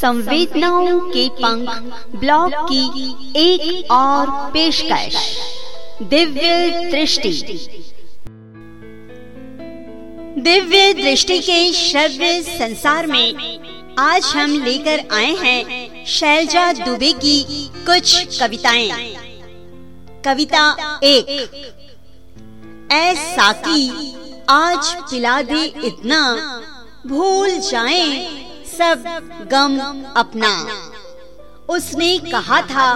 संवेदनाओं के पंख ब्लॉग की एक और पेशकश। दिव्य दृष्टि। दिव्य दृष्टि के श्रव्य संसार में आज हम लेकर आए हैं शैलजा दुबे की कुछ कविताएँ। कविता एक ऐसा की आज पिला दे इतना, भूल जाएँ सब गम अपना। उसने कहा था,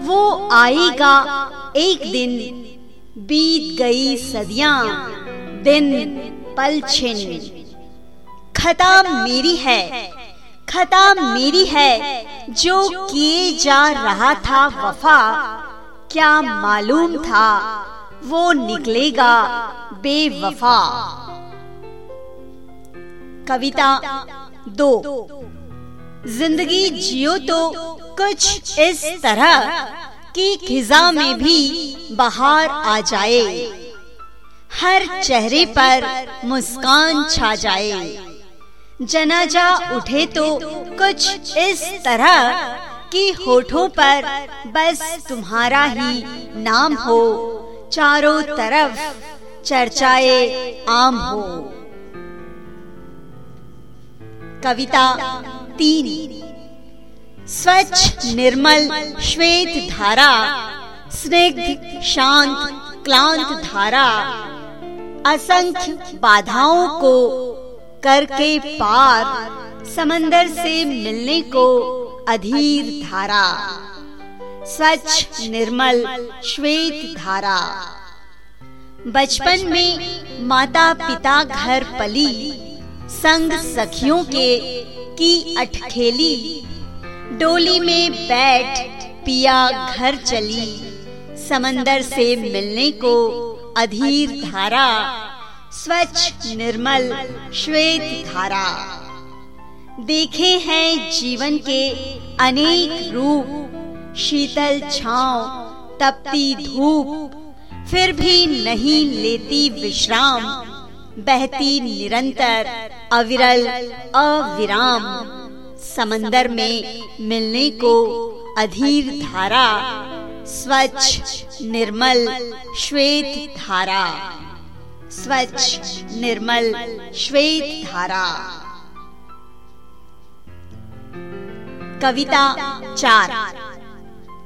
वो आएगा एक दिन, बीत गई सदियाँ, दिन पल छिन। खता मेरी है, खता मेरी है, जो किए जा रहा था वफा, क्या मालूम था, वो निकलेगा बेवफा। कविता दो। ज़िंदगी जियो तो कुछ इस तरह कि खिजा में भी बाहर आ जाए। हर चेहरे पर मुस्कान छा जाए। जनाजा उठे तो कुछ इस तरह कि होठों पर बस तुम्हारा ही नाम हो। चारों तरफ़ चर्चाए आम हो। कविता तीन। स्वच्छ, निर्मल, श्वेत धारा, स्निग्ध, शांत, क्लांत धारा, असंख्य बाधाओं को करके पार, समंदर से मिलने को अधीर धारा। स्वच्छ, निर्मल, श्वेत धारा। बचपन में माता पिता घर पली संग सखियों के की अटखेली डोली में बैठ पिया घर चली। समंदर से मिलने को अधीर धारा। स्वच्छ, निर्मल, श्वेत धारा। देखे हैं जीवन के अनेक रूप। शीतल छाव, तपती धूप। फिर भी नहीं लेती विश्राम। बहती निरंतर, अविरल, अविराम। समंदर में मिलने को अधीर धारा, स्वच्छ, निर्मल, श्वेत धारा। स्वच्छ, निर्मल, श्वेत धारा। कविता चार।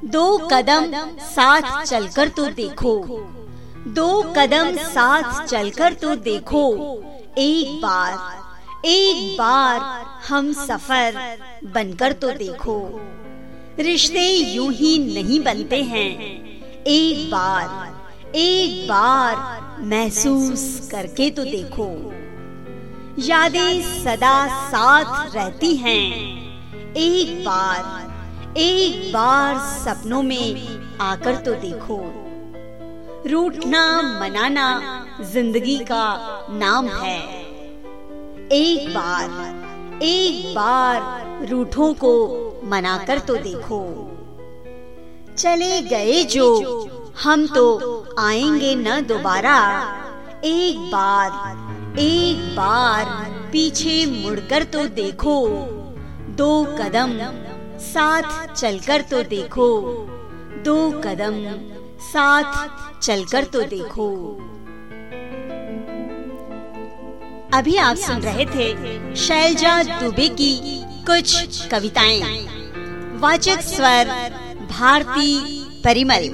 दो कदम साथ चलकर तो देखो। दो कदम साथ चलकर तो देखो। एक बार एक बार हम सफ़र बनकर तो देखो। रिश्ते यूँ ही नहीं बनते हैं। एक बार एक बार महसूस करके तो देखो। यादें सदा साथ रहती हैं। एक बार एक बार सपनों में आकर तो देखो। रूठना मनाना ज़िंदगी का नाम है। एक बार एक बार रूठों को मनाकर तो देखो। चले गए जो, हम तो आएँगे न दोबारा। एक बार एक बार पीछे मुड़कर तो देखो। दो कदम साथ चलकर तो देखो। दो कदम साथ चलकर तो देखो। अभी आप सुन रहे थे शैलजा दुबे की कुछ कविताएँ। वाचक स्वर, भारती परिमल।